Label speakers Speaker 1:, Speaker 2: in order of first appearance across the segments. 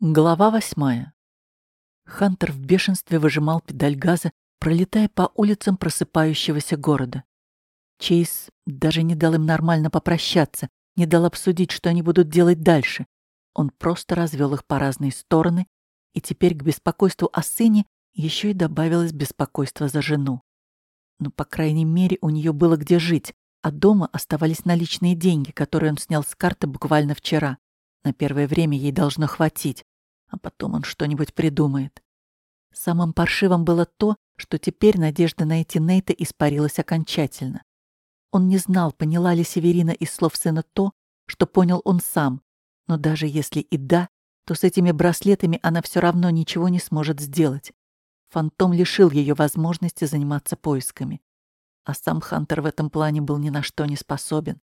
Speaker 1: Глава восьмая. Хантер в бешенстве выжимал педаль газа, пролетая по улицам просыпающегося города. Чейз даже не дал им нормально попрощаться, не дал обсудить, что они будут делать дальше. Он просто развел их по разные стороны, и теперь к беспокойству о сыне еще и добавилось беспокойство за жену. Но, по крайней мере, у нее было где жить, а дома оставались наличные деньги, которые он снял с карты буквально вчера. На первое время ей должно хватить, а потом он что-нибудь придумает. Самым паршивым было то, что теперь надежда найти Нейта испарилась окончательно. Он не знал, поняла ли Северина из слов сына то, что понял он сам, но даже если и да, то с этими браслетами она все равно ничего не сможет сделать. Фантом лишил ее возможности заниматься поисками. А сам Хантер в этом плане был ни на что не способен.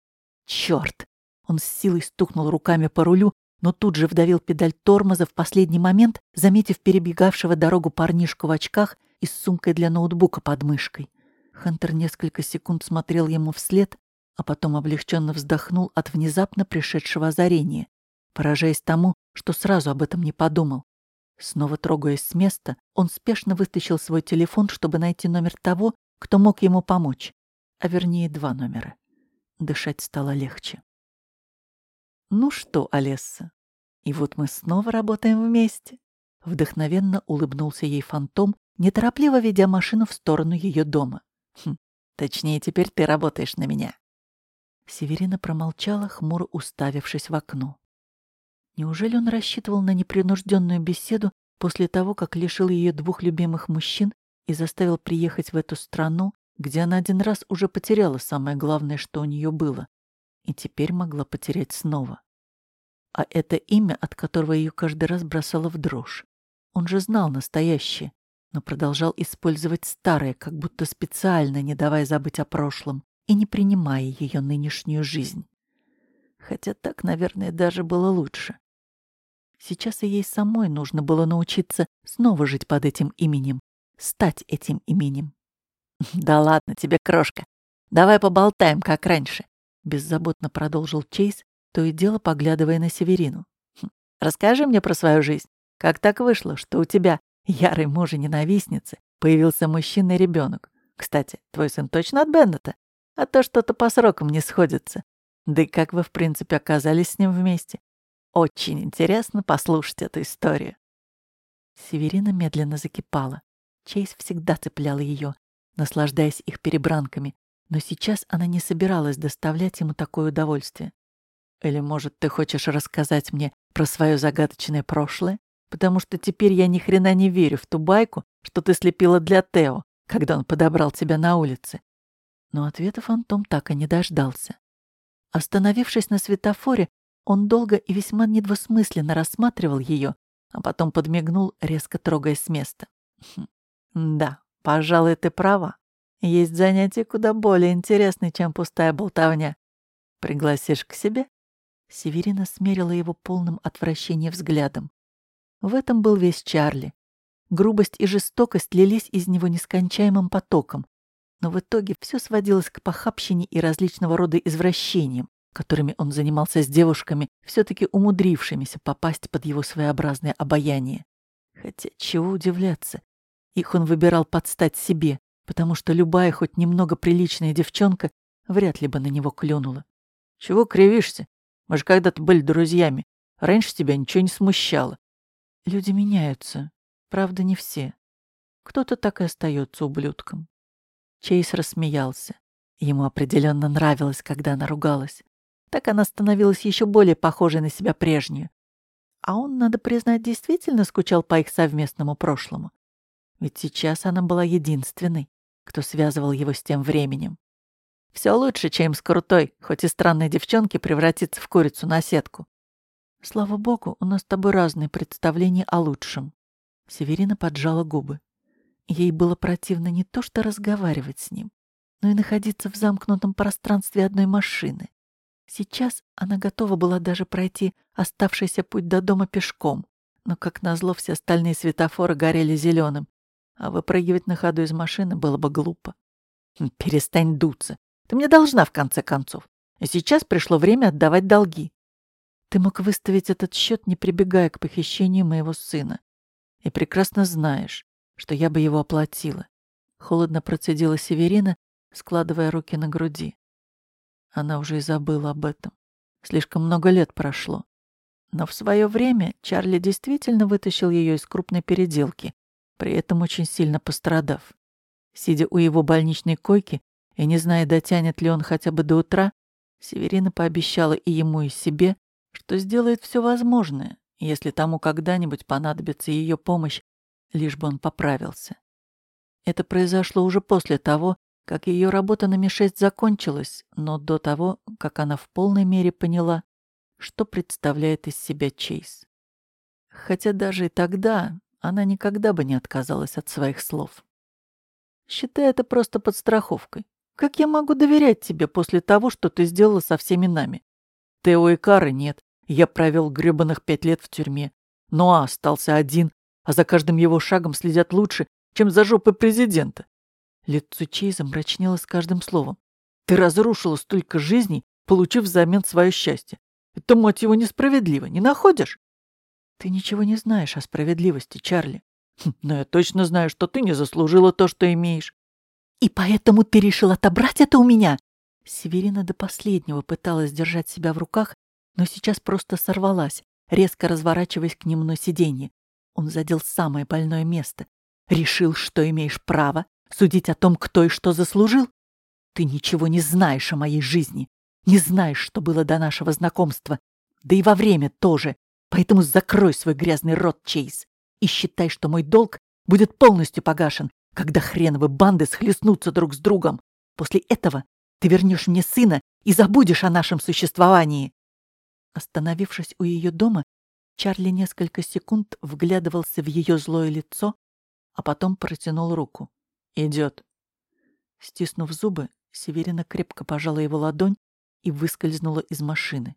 Speaker 1: Черт! Он с силой стукнул руками по рулю, но тут же вдавил педаль тормоза в последний момент, заметив перебегавшего дорогу парнишку в очках и с сумкой для ноутбука под мышкой. Хантер несколько секунд смотрел ему вслед, а потом облегченно вздохнул от внезапно пришедшего озарения, поражаясь тому, что сразу об этом не подумал. Снова трогаясь с места, он спешно вытащил свой телефон, чтобы найти номер того, кто мог ему помочь, а вернее два номера. Дышать стало легче. «Ну что, Олесса, и вот мы снова работаем вместе». Вдохновенно улыбнулся ей фантом, неторопливо ведя машину в сторону ее дома. «Хм, точнее, теперь ты работаешь на меня». Северина промолчала, хмуро уставившись в окно. Неужели он рассчитывал на непринужденную беседу после того, как лишил ее двух любимых мужчин и заставил приехать в эту страну, где она один раз уже потеряла самое главное, что у нее было и теперь могла потерять снова. А это имя, от которого ее каждый раз бросало в дрожь. Он же знал настоящее, но продолжал использовать старое, как будто специально не давая забыть о прошлом и не принимая ее нынешнюю жизнь. Хотя так, наверное, даже было лучше. Сейчас и ей самой нужно было научиться снова жить под этим именем, стать этим именем. «Да ладно тебе, крошка. Давай поболтаем, как раньше. Беззаботно продолжил Чейз, то и дело поглядывая на Северину. «Хм, «Расскажи мне про свою жизнь. Как так вышло, что у тебя, ярой мужа ненавистницы, появился мужчина и ребенок? Кстати, твой сын точно от Беннета? А то что-то по срокам не сходится. Да и как вы, в принципе, оказались с ним вместе? Очень интересно послушать эту историю». Северина медленно закипала. Чейз всегда цеплял ее, наслаждаясь их перебранками, но сейчас она не собиралась доставлять ему такое удовольствие. Или, может, ты хочешь рассказать мне про свое загадочное прошлое? Потому что теперь я ни хрена не верю в ту байку, что ты слепила для Тео, когда он подобрал тебя на улице. Но ответа фантом так и не дождался. Остановившись на светофоре, он долго и весьма недвусмысленно рассматривал ее, а потом подмигнул, резко трогаясь с места. Хм, «Да, пожалуй, ты права. Есть занятие куда более интересное, чем пустая болтовня. Пригласишь к себе?» Северина смерила его полным отвращением взглядом. В этом был весь Чарли. Грубость и жестокость лились из него нескончаемым потоком, но в итоге все сводилось к похабщине и различного рода извращениям, которыми он занимался с девушками, все-таки умудрившимися попасть под его своеобразное обаяние. Хотя чего удивляться, их он выбирал под стать себе, потому что любая хоть немного приличная девчонка вряд ли бы на него клюнула. «Чего кривишься? Мы же когда-то были друзьями. Раньше тебя ничего не смущало». Люди меняются. Правда, не все. Кто-то так и остается ублюдком. Чейз рассмеялся. Ему определенно нравилось, когда она ругалась. Так она становилась еще более похожей на себя прежнюю. А он, надо признать, действительно скучал по их совместному прошлому. Ведь сейчас она была единственной, кто связывал его с тем временем. Все лучше, чем с крутой, хоть и странной девчонки превратиться в курицу на сетку. Слава богу, у нас с тобой разные представления о лучшем. Северина поджала губы. Ей было противно не то что разговаривать с ним, но и находиться в замкнутом пространстве одной машины. Сейчас она готова была даже пройти оставшийся путь до дома пешком, но, как назло, все остальные светофоры горели зеленым, а выпрыгивать на ходу из машины было бы глупо. Хм, «Перестань дуться. Ты мне должна, в конце концов. И сейчас пришло время отдавать долги». Ты мог выставить этот счет, не прибегая к похищению моего сына. И прекрасно знаешь, что я бы его оплатила. Холодно процедила Северина, складывая руки на груди. Она уже и забыла об этом. Слишком много лет прошло. Но в свое время Чарли действительно вытащил ее из крупной переделки, при этом очень сильно пострадав. Сидя у его больничной койки и не зная, дотянет ли он хотя бы до утра, Северина пообещала и ему, и себе, что сделает все возможное, если тому когда-нибудь понадобится ее помощь, лишь бы он поправился. Это произошло уже после того, как ее работа на Ми-6 закончилась, но до того, как она в полной мере поняла, что представляет из себя Чейз. Хотя даже и тогда она никогда бы не отказалась от своих слов. Считай это просто подстраховкой. Как я могу доверять тебе после того, что ты сделала со всеми нами? Тео и Кары нет. Я провел гребаных пять лет в тюрьме. Ноа остался один, а за каждым его шагом следят лучше, чем за жопой президента. Лицо Чейза мрачнело с каждым словом. Ты разрушила столько жизней, получив взамен свое счастье. Это, мать его, несправедливо, не находишь? Ты ничего не знаешь о справедливости, Чарли. Хм, но я точно знаю, что ты не заслужила то, что имеешь. И поэтому ты решил отобрать это у меня? Северина до последнего пыталась держать себя в руках, но сейчас просто сорвалась, резко разворачиваясь к нему на сиденье. Он задел самое больное место. Решил, что имеешь право судить о том, кто и что заслужил? Ты ничего не знаешь о моей жизни, не знаешь, что было до нашего знакомства, да и во время тоже. Поэтому закрой свой грязный рот, Чейз, и считай, что мой долг будет полностью погашен, когда хреновы банды схлестнутся друг с другом. После этого ты вернешь мне сына и забудешь о нашем существовании. Остановившись у ее дома, Чарли несколько секунд вглядывался в ее злое лицо, а потом протянул руку. «Идет». Стиснув зубы, Северина крепко пожала его ладонь и выскользнула из машины.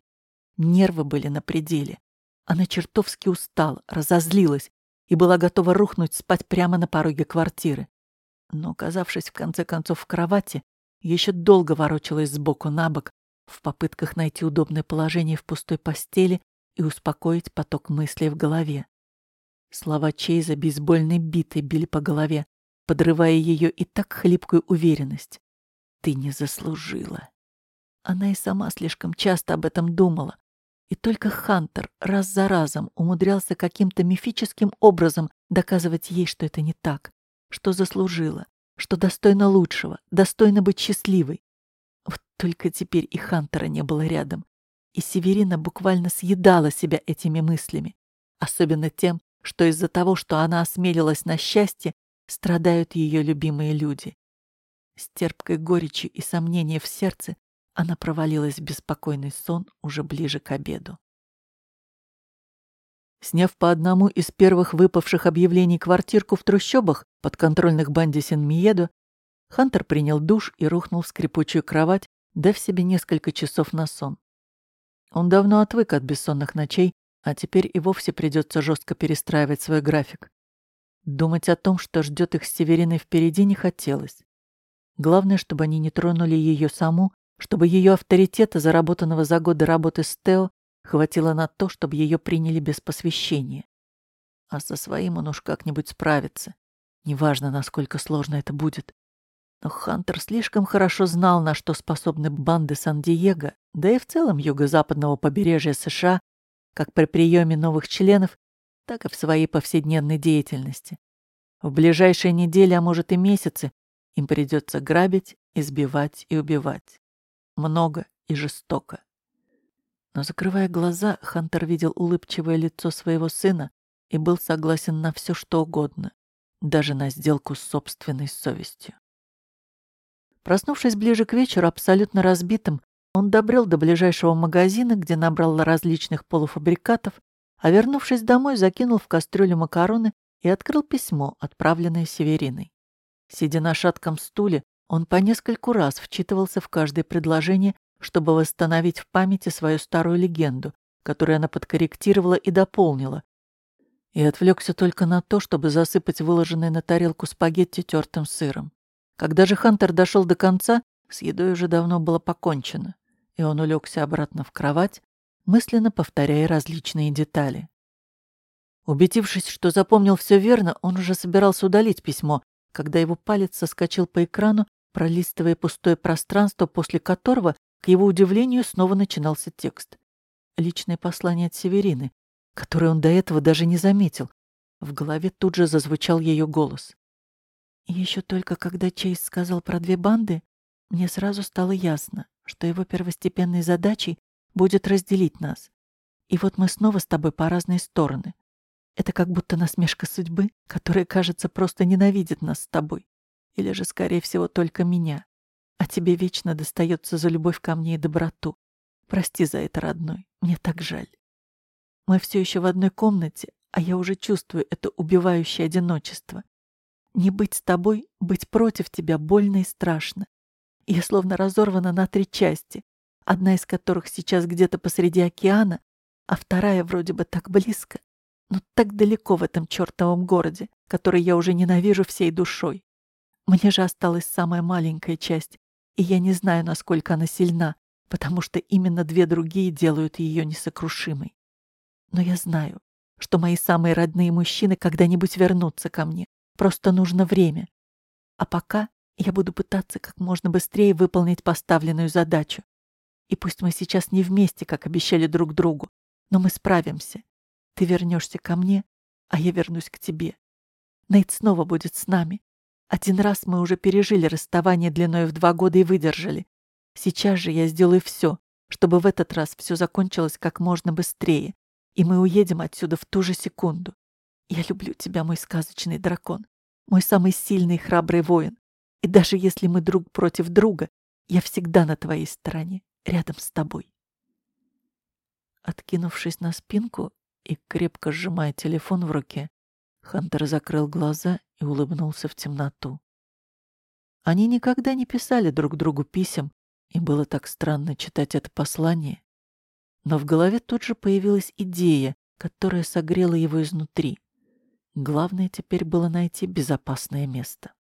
Speaker 1: Нервы были на пределе. Она чертовски устала, разозлилась и была готова рухнуть спать прямо на пороге квартиры. Но, оказавшись в конце концов в кровати, еще долго ворочалась сбоку на бок в попытках найти удобное положение в пустой постели и успокоить поток мыслей в голове. Слова Чейза бейсбольной битой били по голове, подрывая ее и так хлипкую уверенность. «Ты не заслужила». Она и сама слишком часто об этом думала, и только Хантер раз за разом умудрялся каким-то мифическим образом доказывать ей, что это не так, что заслужила, что достойна лучшего, достойна быть счастливой. Вот только теперь и Хантера не было рядом, и Северина буквально съедала себя этими мыслями, особенно тем, что из-за того, что она осмелилась на счастье, страдают ее любимые люди. С терпкой горечью и сомнением в сердце она провалилась в беспокойный сон уже ближе к обеду. Сняв по одному из первых выпавших объявлений квартирку в трущобах подконтрольных банде Сен-Миедо, Хантер принял душ и рухнул в скрипучую кровать, дав себе несколько часов на сон. Он давно отвык от бессонных ночей, а теперь и вовсе придется жестко перестраивать свой график. Думать о том, что ждет их с Севериной впереди, не хотелось. Главное, чтобы они не тронули ее саму чтобы ее авторитета, заработанного за годы работы с Тео, хватило на то, чтобы ее приняли без посвящения. А со своим он уж как-нибудь справится. Неважно, насколько сложно это будет. Но Хантер слишком хорошо знал, на что способны банды Сан-Диего, да и в целом юго-западного побережья США, как при приеме новых членов, так и в своей повседневной деятельности. В ближайшие недели, а может и месяцы, им придется грабить, избивать и убивать много и жестоко. Но, закрывая глаза, Хантер видел улыбчивое лицо своего сына и был согласен на все, что угодно, даже на сделку с собственной совестью. Проснувшись ближе к вечеру, абсолютно разбитым, он добрел до ближайшего магазина, где набрал различных полуфабрикатов, а вернувшись домой, закинул в кастрюлю макароны и открыл письмо, отправленное Севериной. Сидя на шатком стуле, он по нескольку раз вчитывался в каждое предложение, чтобы восстановить в памяти свою старую легенду, которую она подкорректировала и дополнила, и отвлекся только на то, чтобы засыпать выложенные на тарелку спагетти тертым сыром. Когда же Хантер дошел до конца, с едой уже давно было покончено, и он улегся обратно в кровать, мысленно повторяя различные детали. Убедившись, что запомнил все верно, он уже собирался удалить письмо, когда его палец соскочил по экрану, пролистывая пустое пространство, после которого, к его удивлению, снова начинался текст. Личное послание от Северины, которое он до этого даже не заметил. В голове тут же зазвучал ее голос. Еще только когда Чейз сказал про две банды, мне сразу стало ясно, что его первостепенной задачей будет разделить нас. И вот мы снова с тобой по разные стороны. Это как будто насмешка судьбы, которая, кажется, просто ненавидит нас с тобой. Или же, скорее всего, только меня. А тебе вечно достается за любовь ко мне и доброту. Прости за это, родной. Мне так жаль. Мы все еще в одной комнате, а я уже чувствую это убивающее одиночество. Не быть с тобой, быть против тебя больно и страшно. Я словно разорвана на три части, одна из которых сейчас где-то посреди океана, а вторая вроде бы так близко, но так далеко в этом чертовом городе, который я уже ненавижу всей душой. Мне же осталась самая маленькая часть, и я не знаю, насколько она сильна, потому что именно две другие делают ее несокрушимой. Но я знаю, что мои самые родные мужчины когда-нибудь вернутся ко мне. Просто нужно время. А пока я буду пытаться как можно быстрее выполнить поставленную задачу. И пусть мы сейчас не вместе, как обещали друг другу, но мы справимся. Ты вернешься ко мне, а я вернусь к тебе. Нейт снова будет с нами. Один раз мы уже пережили расставание длиной в два года и выдержали. Сейчас же я сделаю все, чтобы в этот раз все закончилось как можно быстрее, и мы уедем отсюда в ту же секунду. Я люблю тебя, мой сказочный дракон, мой самый сильный и храбрый воин. И даже если мы друг против друга, я всегда на твоей стороне рядом с тобой. Откинувшись на спинку и крепко сжимая телефон в руке, Хантер закрыл глаза и улыбнулся в темноту. Они никогда не писали друг другу писем, и было так странно читать это послание. Но в голове тут же появилась идея, которая согрела его изнутри. Главное теперь было найти безопасное место.